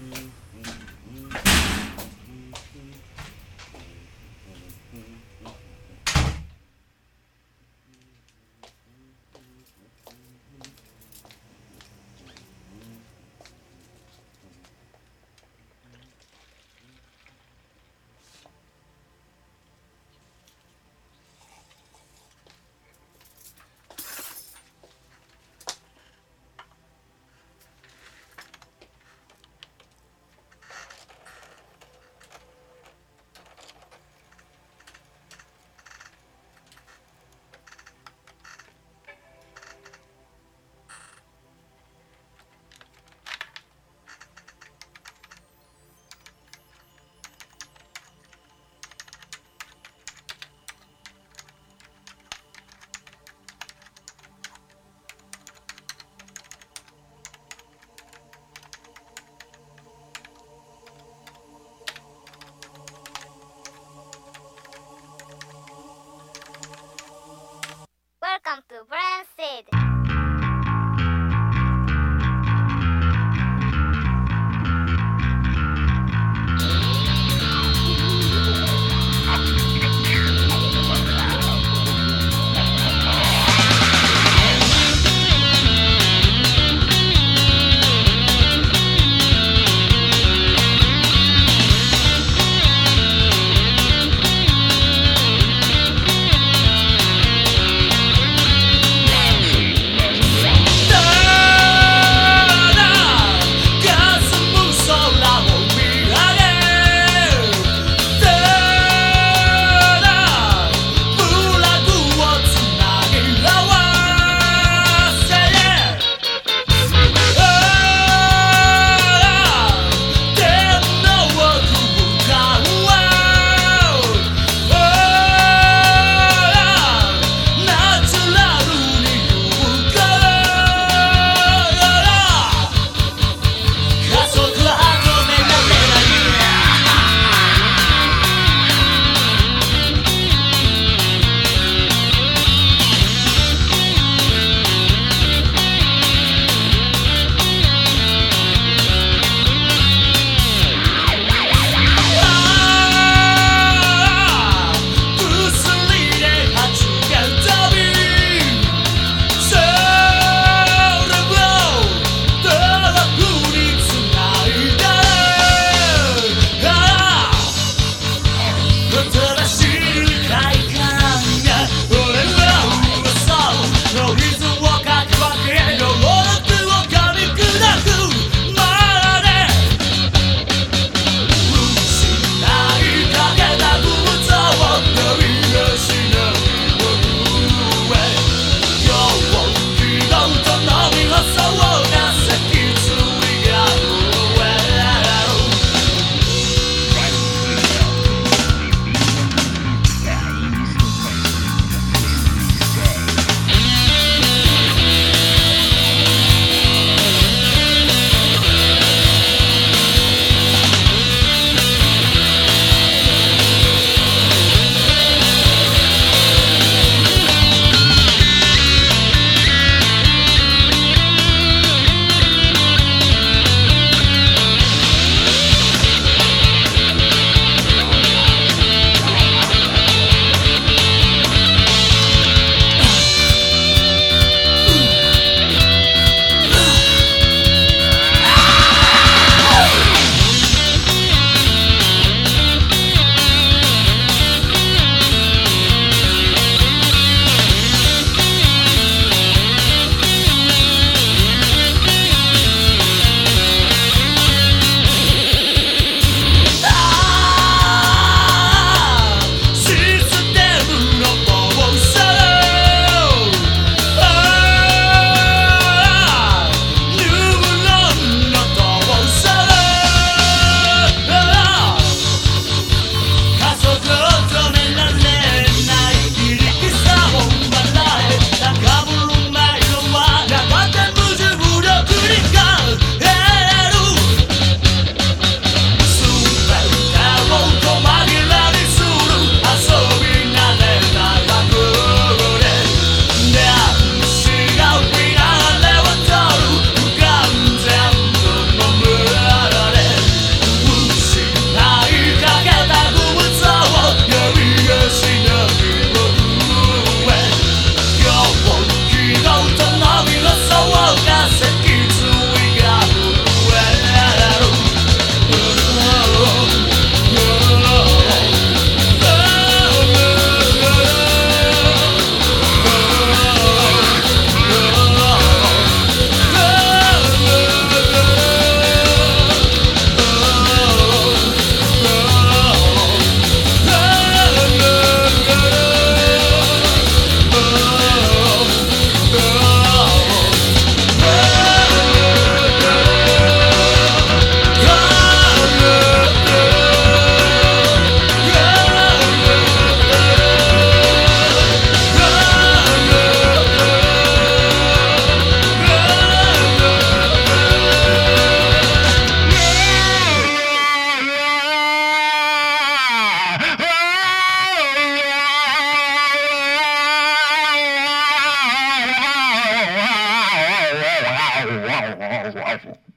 Mm-hmm. Powerful.